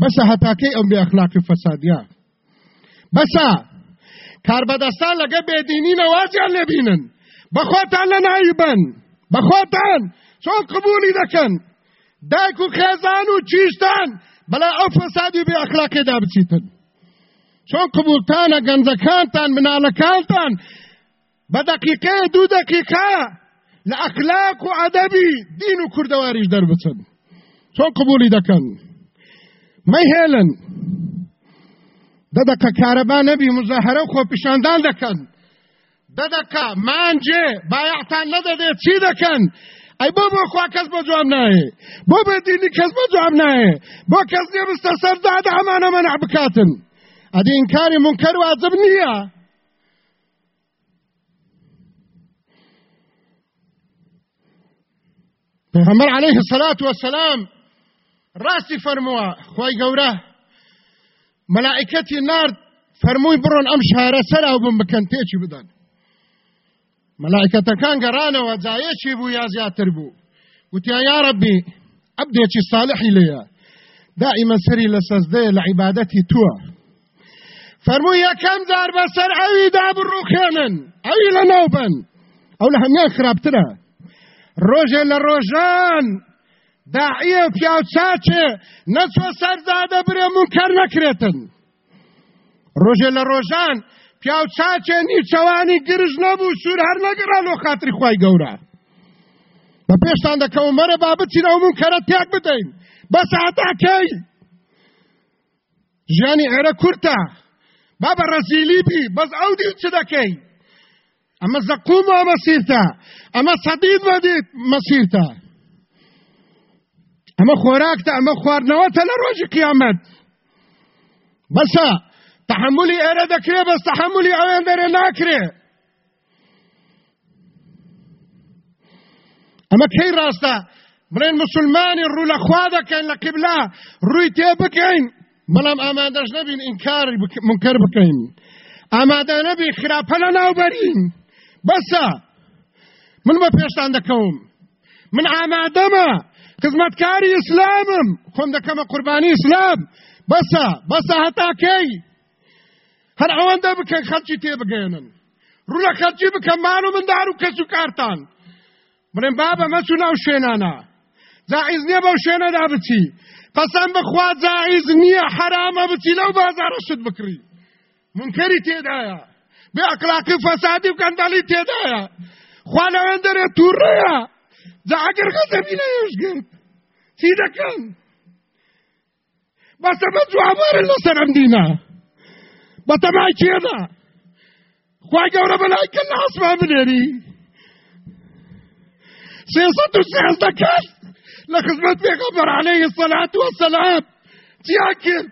بەسە هەتاکەی ئەم بێ ئەخلاقی فەسادیە بەسە کاربەدەستان لەگە بێدینی نەوازیان لێبینن بەخۆتان لە نایبن بەخۆتان چۆن قبولی دەکەن دایک و خێزان و چیشتان بەلا ئەو فەسادی بێ ئەخلاقێدا بچیتن چۆن قبولتانە گەنجەکانتان مناڵەکانتان بە دقیقەیە دوو دقیقە لە ئەخلاق و ئەدەبی دین و کوردەواریش دەربچن چۆن قبولی دەکەن مەیهێلن دەدەکە کارەبا نەبی مزاهرە و خۆپیشاندان دەکەن دەدەکە مانجێ بایعتان نەدەدێت چی دەکەن ئەی بۆ بۆ خوا کەس بە جواب نایە بۆ بێدینی کەس بە جواب نایە بۆ کەس نیە بستە سەردادا ئەمانە مەنع بکاتن ئەدی ئینکاری منکەر واجب نییە پێغەمبەر عليه الصلاة والسلام ڕاستی فەرمووە خۆی گەورە مەلائکەتی نارد فەرمووی بڕۆن ئەم شارە سەرا بم بکەن تێکی بدەن مەلائکەتەکان گەڕانەوە جایەکی بوو یا زیاتر بوو. وتیان یا ربی صالحی لێیە. دائما سری لە سەزدەیە لە عیبادەتی تووە فەرمووی یەکەم جار بەسەر ئەوی دابڕوخێنن ئەوی لە ناو بن. ئەو لە هەمیان خراپترە. ڕۆژێ لە ڕۆژان داعیە و پیاوچاچێ نەچوە سەرزادە برێ منکەر نەکرێتن. ڕۆژێ لە ڕۆژان پیاوچاچێ نیچەوانی گرژ نەبوو سوور هەر نەگەڕان و خاتری خی گەورە. بە پێشتان دەکەم مەرە با بچینە و منکەرە تێک بدەین. بە ساعتاکەی ژیانی ئێرە کورتە با بە ڕەزیلی بی بەس ئەو دی چ دەکەی ئەمە زەقوم و مەسیرتە ئەمە سەدید بەدیت مەسیرتە ئەمە خۆراکتە ئەمە خواردنەوەتە لە ڕۆژی قیامەت. بەسە ئێرە دەکرێ بەس تحملی ئەوێن دەرێ ناکرێ ئەمە کەی ڕاستە بڵێن مسلمانی ڕوو لە خوا دەکەین لە قبلا ڕووی تێ بکەین بەڵام ئامادەش نەبین ئینکاری منکر بکەین ئامادە نەبی خراپە لە ناوبەرین بەسە من بە پێشتان دەکەوم من ئامادەمە خزمەتکاری ئیسلامم خۆم دەکەمە قوربانی ئیسلام بەسە بەسە هەتاکەی هەر ئەوەندە بکەن خەڵکی تێبگەێنن ڕوو لە خەڵکی بکەن مان و مندار و کەس و کارتان بڵێن بابە مەچوو ناو شوێنانە جائز نییە بەو شوێنەدا بچی. قەسەم بخوا جائز نییە حرامە بچی لەو بازارە شت بکڕی منکەری تێدایە بێ ئەقلاقی فەسادی و کەندەڵی تێدایە خوا لەوێن دەرێ تووڕەیە جا ئەگەر غەزەبی لە ێژگرت چی دەکەن بەسە بە جوابارن لەسەر ئەم دینە بە تەمای کێدا خوای گەورە بەلای کە لە ئاسمان بنێری سێسەد و سێزدە کەس لە خزمەت پێغەمبەر عەلەیهی السەلات وەسەلام چیا کرد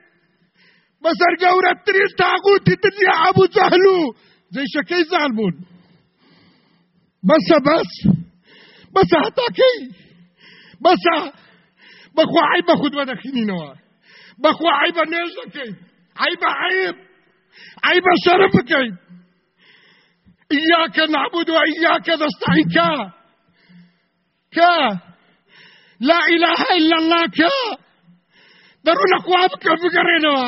بەسەر گەورەترین تاغوتی تریا عەبوو جەهل و جەیشەکەی زال بوون بەسە بەس بەسە هەتاکەی بەسە بەخوا عیبە خودوە دەخینینەوە بەخوا عیبە نێژ دەکەین عیبە عیب شەرف بکەین إياك نعبد وإياك نستعين. كا كا لا إله إلا الله. كا دەڕوو لە خوا بکە بگەڕێنەوە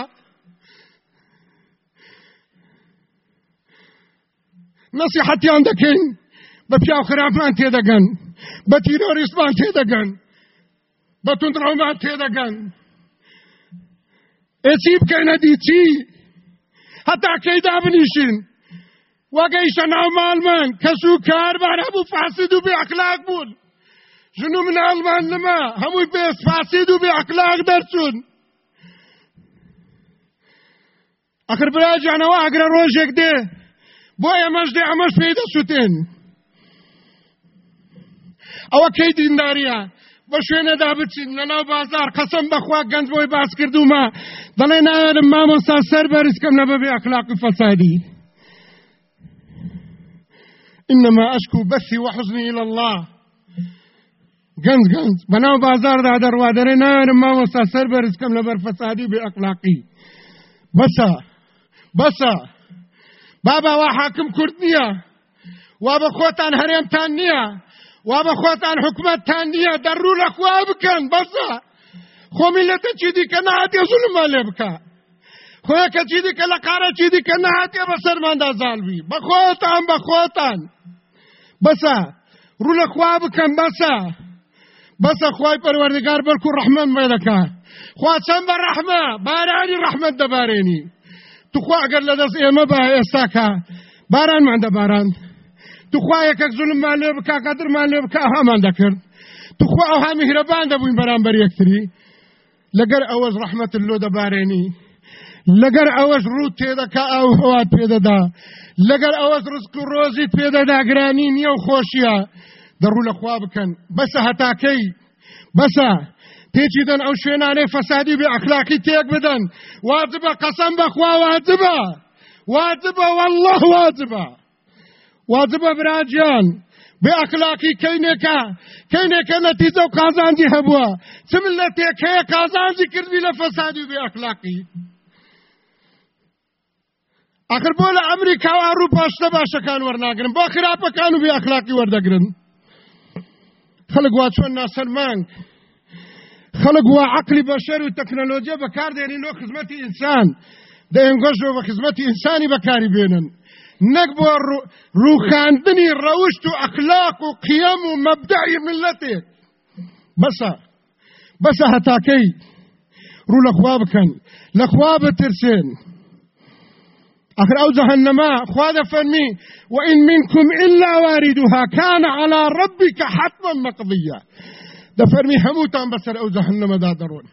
نەسیحەتیان دەکەین بە پیاو خراپمان تێدەگەن بە تیرۆریستمان تێدەگەن بە تونندڕەومان تێدەگەن ئێچی بکەینە دیچی هەتا کەیدا بنیشین وەگەیشە ناو ماڵمان کەس و کاربار هەموو فاسد و بێ ئەخلاق بوون ژن و مناڵمان نما هەمووی بێ فاسد و بێ ئەخلاق دەرچوون ئەخر براجانەوە ئەگرە ڕۆژێک دێ بۆ ئێمەش دێ ئەمەش پێی دەسووتێن ئەوە کەی دینداریە بە شوێنەدا بچین. لەناو بازار. قەسم بەخوا گەنج بۆی باس کردومە دەڵێ نایەنم مامۆستا سەر بەرزکەم لە بەبێ ئەخلاق و فەسادی إنما أشكو بثي وحزني إلى الله گەنج گەنج بەناو بازاردا دەڕوا دەرێ نایەنم مامۆستا سەر بەرزکەم لەبەر فەسادی بێ ئەخلاقی بەسە بەسە بابا وا حاکم کورد نییە وا بە خۆتان هەرێمتان وا بە خۆتان حکومەتتان نییە دەڕوو لە خوا بکەن بەسە خۆ میلەتە چی دیکە نهاتێ زولممان لێ بکە خۆیەکە چی دیکە لە قارە چی دیکە نهاتێ بە سەرماندا زالبی بە خۆتان بە خۆتان بەسە ڕوو لە خوا بکەن بەسە بەسە خوای پەروەردگار بەرکو ڕەحمەت مێدەکە خوا چەند بە ڕەحمە بارانی ڕەحمەت دەبارێنی توخوا ئەگەر لە دەست ئێمە بە ئێستاکە بارانمان دەباران توخوا یەکەک زولممان لێ بکە قەدرمان لێ بکە هەمان دەکرد. توخوا ئەوها میهرەبان دەبووین بەرامبەر یەکتری. لەگەر ئەوەش ڕەحمەت لۆ دەبارێنی. لەگەر ئەوەش ڕوو تێدەکە ئەو هەوات پێدەدا لەگەر ئەوەش ڕزق و ڕۆزیت پێدەدا گرانی نییە و خۆشیە. دەڕوو لە خوا بکەن. بەسە هەتاکەی. بەسە. تێچی دەن ئەو شوێنانەی فەسادی بێ ئەخلاقی تێک بدەن. واجبە قەسەم بەخوا واجبە. واجبە والله واجبە. واجبە براجیان. بێ ئەخلاقی کەینێکە کەینێکە نەتیجە و قازانجی هەبووە؟ چ ملەتێک هەیە قازانجی کردی لە فەسادی بێ ئەخلاقی؟ ئەخر بۆ لە ئەمریکا و ئەوروپا شتە باشەکان وەرناگرن بۆ خراپەکان و بێ ئەخلاقی وەردەگرن. خەڵک وا چۆن ناسەلمانگ خلق وا عقلی بەشەر و تەکنەلۆجیە بەکاردێنین بۆ خزمەتی ئینسان. دەێنگۆژەوە بە خزمەتی ئینسانی بەکاری بێنن. نەک بۆ ڕووخاندنی ڕەوشت و ئەخلاق و قیەم و مەبدەعی ملەتێک بەسە بەسە هەتاکەی ڕوو لەخوا آخر أو جهنما خواد فرمي وإن منكم إلا واردها كان على ربك حتما مقضيا دفرمي هموتان بسر أو جهنم دا درون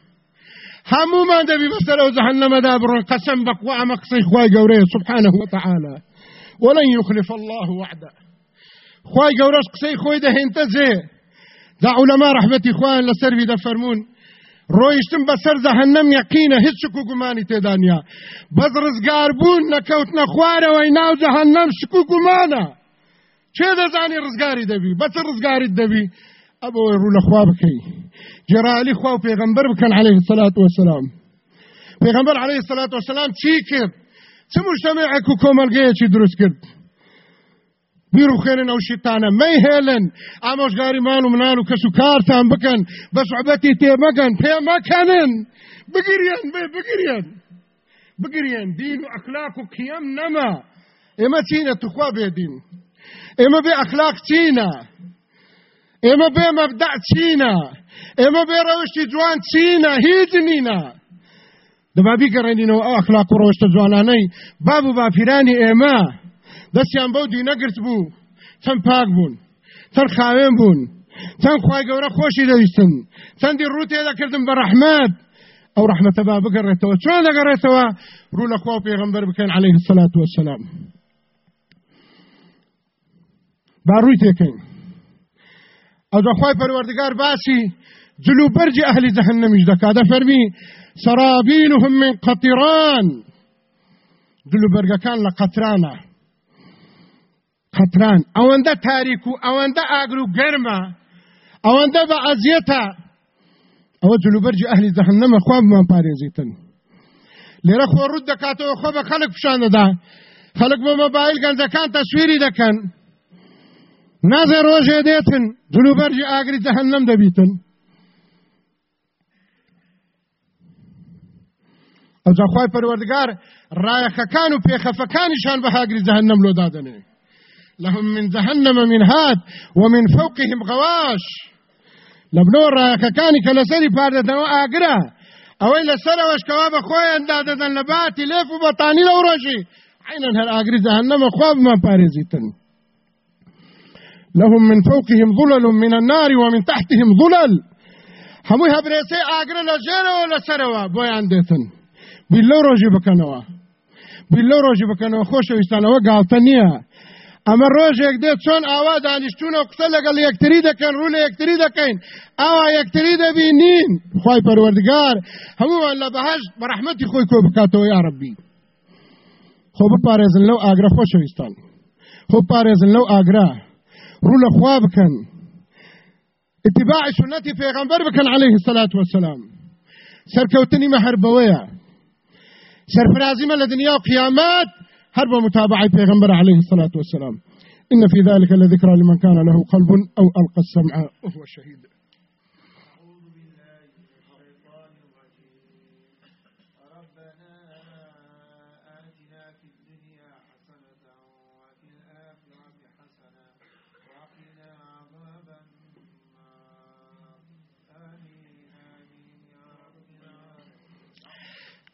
همو ما دبي بسر أو جهنم دا برون قسم بقوا مقصي خواي قوريه سبحانه وتعالى. ولن يخلف الله وعده. خواي قورش قسي خوي ده انتزي دا علماء رحمتي خوان لسر دا فرمون. ڕۆیشتم بەسەر جەهەنەم یەقینە هیچ شک و گومانی تێدانیا بەس ڕزگار بوون نەکەوتنە خوارەوەی ناو جەهەنەم شک و گومانە چێ دەزانی ڕزگاری دەبی بەچ ڕزگاریت دەبی ئەبەوەی ڕوو لە خوا بکەی جێرالی خوا و پێغەمبەر عليه الصلاة والسلام. پێغەمبەر عليه الصلاة والسلام چی کرد؟ چ مجتمعێک و کۆمەلگەیەکی دروست کرد بیر و خێنن ئەو شیتانە مەیهێلن ئامۆژگاری مال و منال و کەس و کارتان بکەن بە سوعبەتی تێمەگەن پێمەکەنن بگیرێن بێ بگیرێن بگرێن دین و ئەخلاق و قیەم نەما ئێمە چینە توخوا بێدین ئێمە بێ ئەخلاق چینە ئێمە بێ مەبدع چینە ئێمە بێ ڕەوشی جوان چینە هیچ نینە دەبابی گەڕێنینەوە ئەو ئەخلاق و ڕۆشتە جوانانەی باب و باپیرانی ئێمە دەستیان بەو دوی نەگرت بوو چەند پاک بوون چەند خاوێن بوون چەند خی گەورە خۆشی دەویستن چەندی ڕوو تێدەکردن بە ڕەحمەت ئەو ڕەحمەتە با بگەڕێتەوە چۆن دەگەڕێتەوە ڕوو لە خوا پێغمبەر بکەن عليه الصلاة والسلام. با ڕووی تێکەین ئەو دەخوای پەروەردگار باسی. جلوبەرگی أهل جهنم دەکا دەفەرمی سرابيلهم من قطران. جلو برگەکان لە قەترانە قەتران ئەوەندە تاریک و ئەوەندە ئاگر و گەرمە ئەوەندە بە ئەزیەتە ئەوە جلوبەرجی ئەهلی جەهەنەمە خوا بمان پارێزیتن لێرە خۆ ڕوود دەکاتەوە خۆ بە خەڵک پیشان دەدا خەڵک بۆ مۆبایل گەنجەکان تەسویری دەکەن نازێ ڕۆژێ دێتن جلوبەرجی ئاگری جەهەنەم دەبیتن ئەو جاخوای پەروەردگار ڕایەخەکان و پێخەفەکانیشان بە هاگری جەهەنەم لۆ دادنێ لهم من جهنم من هات ومن فوقهم غواش. لبنو راکەکانی کە لەسەری پاردەتەوە ئاگرە ئەوەی لەسەرەوەش کەوا بە خۆیان دادەدەن لە باتی لێف و بەتانی لەو ڕۆژی عینەن هەر ئاگری جەهەنەمە خوا بمان پارێزیتن لهم من فوقهم ظلل من النار ومن تحتهم ظلل. هەمووی هەبرێسەی ئاگرە لە ژێرەوە لەسەرەوە بۆیان دێتن بیل لەو ڕۆژی بکەنەوە بیل لەو ڕۆژی بکەنەوە خۆشەویستانەوە گاڵتە نییە ئەمە ڕۆژێک دێت چۆن ئاوا دانیشتونە قسە لەگەڵ یەکتری دەکەن ڕوو لە یەکتری دەکەین ئاوا یەکتری دەبینین خی پەروەردگار هەمووان لە بەهش بەرەحمەتی خۆی کۆ بکاتەوە یاڕبی خۆ بپارێزن لەو ئاگرە خۆشەویستان خۆ پارێزن لەو ئاگرا ڕوو لە خوا بکەن اتباع سنەتی پێغەمبەر بکەن عليه الصلاة والسلام. سەرکەوتنی مەهەر دنیا و قیامەت هرب متابعة پیغمبر عليه الصلاة والسلام. إن في ذلك لذكرى لمن كان له قلب أو ألقى السمع وهو شهيد.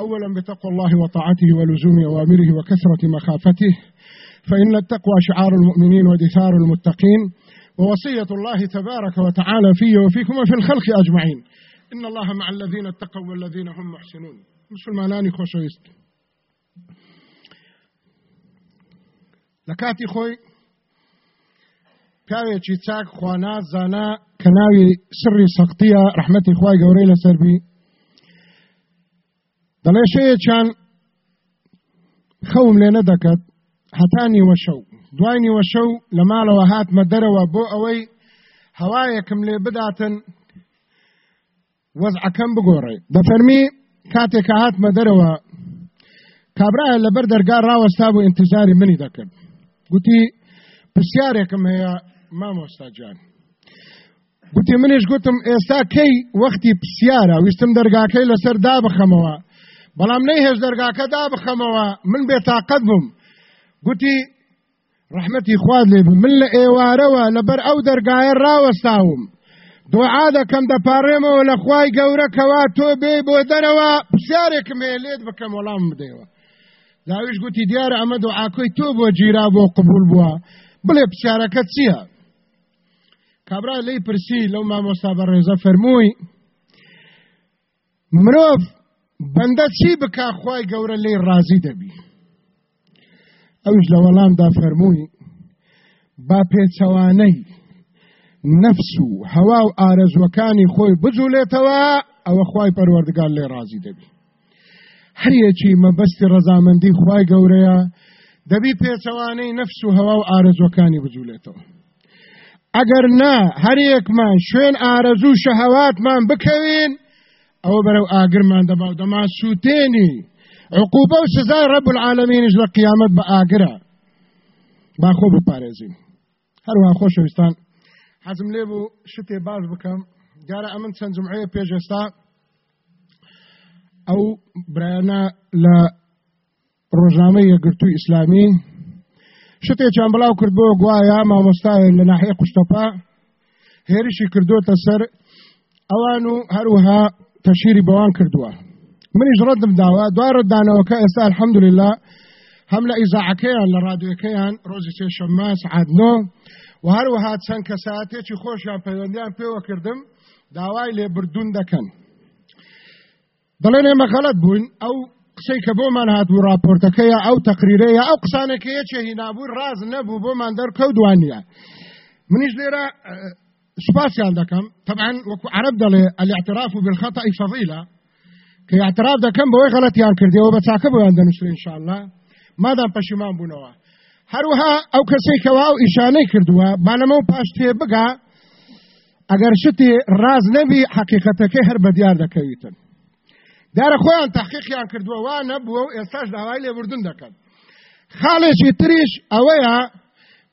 أولا بتقوى الله وطاعته ولزوم أوامره وكثرة مخافته فإن التقوى شعار المؤمنين ودثار المتقين ووصية الله تبارك وتعالى في وفيكم وفي الخلق أجمعين. إن الله مع الذين اتقوا والذين هم محسنون. مسلمانانی خۆشەویست لە کاتی خۆی پیاوێکی چاک خوانا زانا ناوی سری سەختیە ڕحمەتی خوای گەورەی لەسەربی دەڵێ شەیەکیان خەوم لێ نەدەکەت هەتا نیوە شەو. دوای نیوە شەو لە ماڵەوە هاتمە دەرەوە بۆ ئەوەی هەوایەکم لێ بداتن وەزعەکەم بگۆڕێ. دەفەرمی کاتێک هاتمە دەرەوە کابرایە لەبەر دەرگا ڕاوەستا بوو انتظاری منی دەکرد گوتی پرسیارێکم هەیە مامۆستاجان گوتی منیش گوتم ئێستا کەی وەختی پرسیارە؟ ویستم دەرگاکەی لەسەر دابخەمەوە. بەڵام نەی هێز دەرگاکەدا بخەمەوە من بێتاقەت بووم. گوتی ڕحمەتی خواد لێ من لە ئێوارەوە لەبەر ئەو دەرگایە ڕاوەستاوم. دوعا دەکەم دەپارڕێمەوە لە خوای گەورە کەوا تۆ بێ بۆ دەرەوە. پرسیارێکم هەیە لێت بکەم وەڵام بدەیەوە. داویش گوتی دیارە ئەمە دوعاکۆی تۆ بۆ گیرا بۆ قبول بووە. بڵێ پرسیارەکە چییە؟ کابرا لی پرسی لەو مامۆستا بە ڕێزە فەرمووی مرۆڤ بەندە چی بکا خی گەورە لێ ڕازی دەبی؟ ئەوش لە وەڵامدا فەرمووی با پێچەوانەی نەفس و هەوا و ئارەزوەکانی خۆی بجوولێتەوە ئەوە خی پەروەردگار لێ ڕازی دەبی. هەریەکی مەبەستی ڕەزامەندی خی گەورەیە دەبی پێچەوانەی نەفس و هەوا و ئارەزۆکانی بجوولێتەوە. ئەگەر نا هەرێکمان شوێن ئارەزوو شەهەواتمان بکەوین ئەوە بەرەو ئاگرمان دەبا و دەما سووتێنی. عقوبە و سزای ڕەب العالمینش لە قیامەت بە ئاگرە. با خۆ بپارێزین. هەروها خۆشەویستان حەزم لێ بوو شتێ باش بکەم. دیارە ئەمن چەند جمعەیە پێشێستا. ئەو برایانە لە ڕۆژنامەی یەگرتووی ئیسلامی. شتێکیان بڵاو کردبووە گوایە مامۆستایە لە ناحەیە قوشتەپا. هێرشی کردوتە سەر. ئەوان و هەروها تەشیری بەوان کردووە. منیش ڕەدم داوە دوای ڕدانەوەکە ئێستا الحەمدولله هەم لە ئیزاعەکەیان لە ڕادوەکەیان ڕۆژی سێشەممە سعادنۆ و هەروەها چەند کەساتێکی خۆشیان پەیوەندیان پێوە کردم داوای لێبردون دەکەن. دەڵێن ئێمە غەڵەت بووین ئەو قسەی کە بۆمان هاتبوو راپۆرتەکەیە ئەو تەقریرەیە ئەو قسانێکەیەکێ هینابوو ڕاز نەبوو بۆمان دەرکەوتوانە منیش لێرە سوپاسیان دەکەم طبعا عرب دەڵێ الاعتراف بالخطأ فضيلة. کە اعتراف دەکەم بەوەی غەڵەتیان کردەوە بە چاکە بۆیان دەنووسێ انشاءالله مادام پەشیمان بوونەوە هەروها ئەو کەسێک کەوا و ئیشانەی کردووە بانەمە و پاش تێ بگا ئەگەر شتی ڕاز نەبی حقیقەتەکەی هەر بە دیار دەکەویتن دیارە خۆیان تحقیقیان کردووە وا نەبووە و ئێستاش داوای لێبوردن دەکەن خاڵێکی تریش ئەوەیە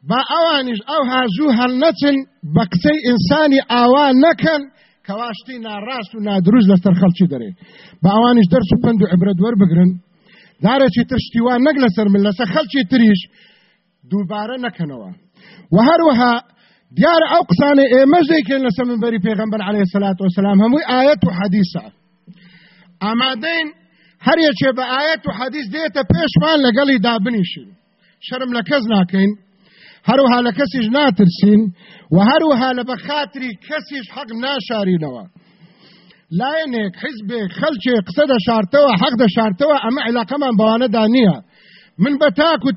با ئەوانیش ئەو هازوو هەڵ نەچن بە قسەی ئینسانی ئاوا نەکەن کەواشتی ناڕاست و نادروست لەسەر خەڵکی دەرێ. بە ئەوانیش دەرس و پند و عبرەت وەربگرن. دارێکی ترشتیوان نەک لەسەر من لەسەر خەڵکی تریش دووبارە نەکەنەوە. و هەروەها دیارە ئەو قسانە ئێمەش دەیکەن لەسەر منبەری پێغەمبەر عەلەیهی سەلات وسەلام هەمووی ئاەت و حەدیسە. ئامادەین هەرێکێ بە ئاەت و حەدیث دێتە پێشمان لەگەڵی دابنیشین شەرم لە کەس ناکەین. هەروها لە کەسیش ناترسین و هەروها لە بە خاتری کەسیش حەق ناشارینەوە لایەنێک حیزبێک خەلچێک قسە دەشارتەوە حەق دەشارتەوە بەوانەدا نییە من بە تاک و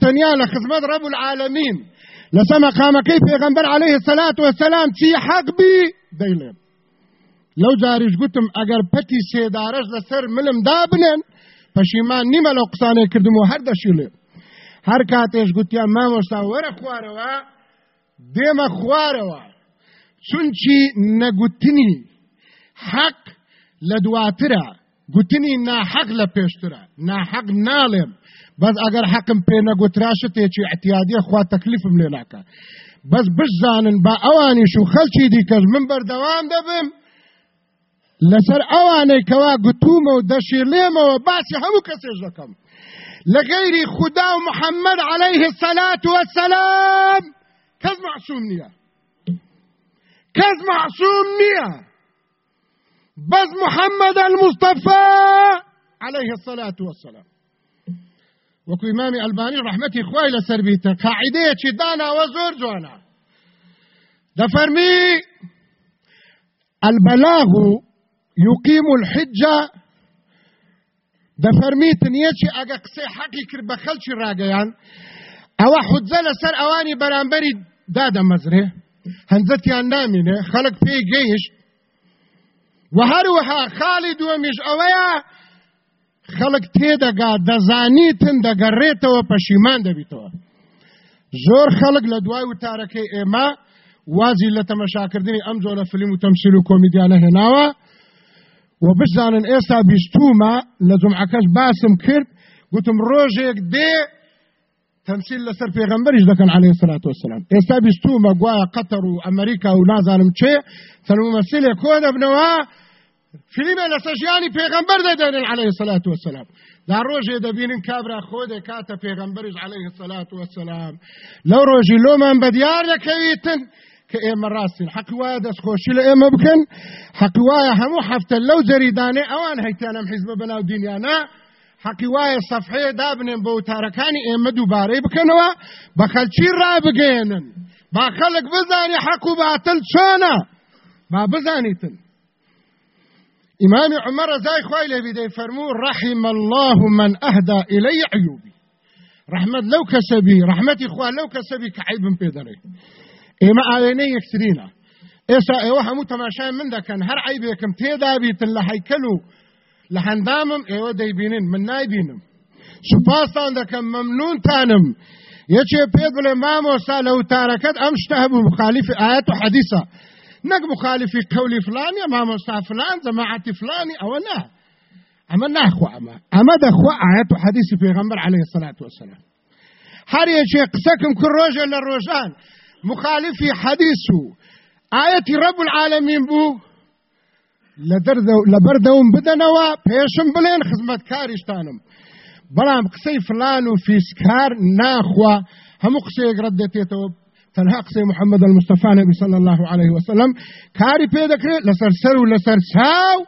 خزمەت ڕەب العالمین. لەسە مەقامەکەی پێغەمبەر عليه الصلاة والسلام چی حەق بی؟ دەیڵێم لەو جاریش گوتم ئەگەر پەتی سێدارەش لەسەر ملم دابنێن پەشیمان نیمە لەو قسانێک کردم و هەر دەشیڵێ هەر کاتێش گوتیان مامۆستا وەرە خوارەوە دێمە خوارەوە. چونچی نەگوتنی حەق لە دواترە گوتنی ناحەق لە پێشترە ناحەق ناڵێم. بەس ئەگەر حەقم پێ نەگوتراشە تێکی احتیادیە خوا تەکلیفم لێ ناکە. بەس بشزانن با ئەوانیش و خەلکی دیکەش من بەردەوام دەبم لەسەر ئەوانەی کەوا گوتومە و دەشیڵێمەوە باسی هەموو کەسێش دەکەم. غەیری خدا و محەممەد عليه الصلاة والسلام. کەس معصوم نییە کەس معصوم نییە بەس محەممەد المصطفى عليه الصلاة والسلام. وەکو ئیمامی ئەلبانی ڕحمەتی خوای لەسەر بیتە قاعدەیەکی داناوە زۆر جوانە دەفەرمی البلاغ يقيم الحجة دەفەرمیتن یەکی ئەگە قسەی حەقی کرد بە خەلکی ڕاگەیان ئەوە حجە لەسەر ئەوانی بەرامبەری دادەمەزرێ هەنجەتیان نامینێ خەڵک پێی گەیشت. و هەروەها خاڵی دووەمیش ئەوەیە خەڵک تێدەگا دەزانیتن دەگەڕێتەوە پەشیمان دەبیتەوە. زۆر خەڵک لە دوای وتارەکەی ئێمە وازی لە تەمەشاکردنی ئەم جۆرە فلم و تەمسیل و کۆمیدیانە هێناوە. و بزانن ئێستا بیستومە لە جمعەکەش باسم کرد گوتم ڕۆژێک دێ تەمسیل لەسەر پێغەمبەریش دەکەن عليه الصلاة والسلام. ئێستا بیستومە گوایە قەتەر و ئەمریکا و نازانم چێ تەنومەسیلێ کۆ دەبنەوە فیلمە لە سەژیانی پێغەمبەر دەدەنن عليه الصلاة والسلام. دا ڕۆژێ دەبینن کابرا خۆ دەکاتە پێغەمبەریش عليه الصلاة والسلام. لەو ڕۆژی لۆمان بەدیار دەکەویتن دەستخۆشی لە ئێمە بکەن. حەقی وایە هەموو هەفتە لەو جەریدانێ ئەوان هەیتانم حیزبە بەناو دینیانە. حەقی وایە سەفحەیە دابنێن بە وتارەکانی ئێمە دووبارەی بکەنەوە. بە خەلچی ڕابگەێنن با خەڵک بزانی حەق و باتل چۆنە؟ با بزانیتن. إمام عمر زاي خوای لێ بیدەی فەرموو رحم الله من أهدى إلي عيوبي. رحمة لو كسبي رحمتي خوا لو كسبي كعيب بيدري ئاوێنەی یەکترینە ئێستا ئێوە هەموو تەماشای من دەکەن هەر عیبێکم تێدا بیتن لە هەیکەل و لە هەندامم ئێوە دەیبینن من نایبینم سوپاسان دەکەم مەمنونتانم یەکێ پێت بڵێ مامۆستا لە وتارەکەت ئەم شتە هەبوو مخالیفی ئاەت و حەدیسە نەک مخالیفی قەولی فلانی مامۆستا فلان جەماعەتی فلانی ئەوە نا ئەمە ناخوا ئەمە ئەمە دەخوا ئاەت و حەدیسی پێغەمبەر عەلەیهی سەلات وەسەلام هەر یەکێ قسەکم کرد ڕۆژێ لە ڕۆژان مخالفی حەدیس و ئاەتی ڕەب العالەمین بوو لە بەردەوم بدەنەوە پێشم بڵێن خزمەتکاریشتانم بەڵام قسەی فلان و فیسکار ناخوا. هەموو قسەیەک ڕەت دێتێتەوە تەنها قسەی محەممەد المستەفا نبی صلی الله عليه وسلم. کاری پێ دەکرێت لەسەر سەر و لەسەر چاو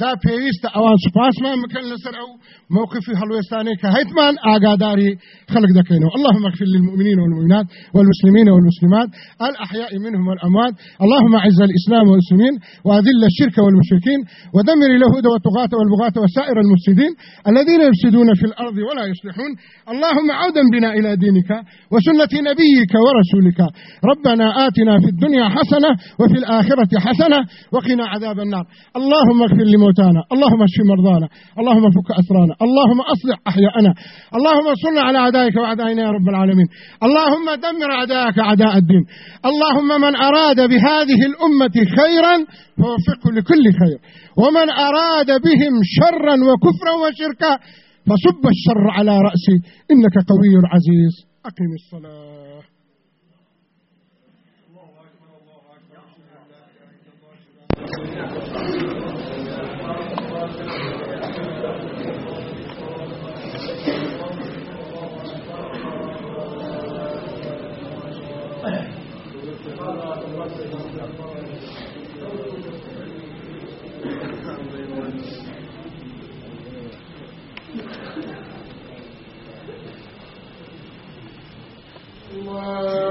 جا پێویستە ئەوان سوپاسمان بکەن لەسەر ئەو موقف هەڵوێستانەی کە هەیتمان ئاگاداری خلق دەکەینەوە اللهم اغفر للمؤمنين والمؤمنات والمسلمين والمسلمات الأحياء منهم والأموات اللهم أعز الإسلام والمسلمين وأذل الشرك والمشركين ودمر اليهود والطغاة والبغاة وسائر المفسدين الذين يفسدون في الأرض ولا يصلحون اللهم عودا بنا إلى دينك وسنة نبيك ورسولك ربنا آتنا في الدنيا حسنة وفي الآخرة حسنة وقنا عذاب النار اللهم اغفر لموتانا اللهم اشف مرضانا. اللهم فك أسرانا. اللهم أصلح أحياءنا. اللهم انصرنا على أعدائك وأعدائنا يا رب العالمين. اللهم دمر أعداءك أعداء الدين. اللهم من أراد بهذه الأمة خيرا فوفقه لكل خير. ومن أراد بهم شرا وكفرا وشركا فصب الشر على رأسي إنك قوي عزيز. أقم الصلاة. Uh...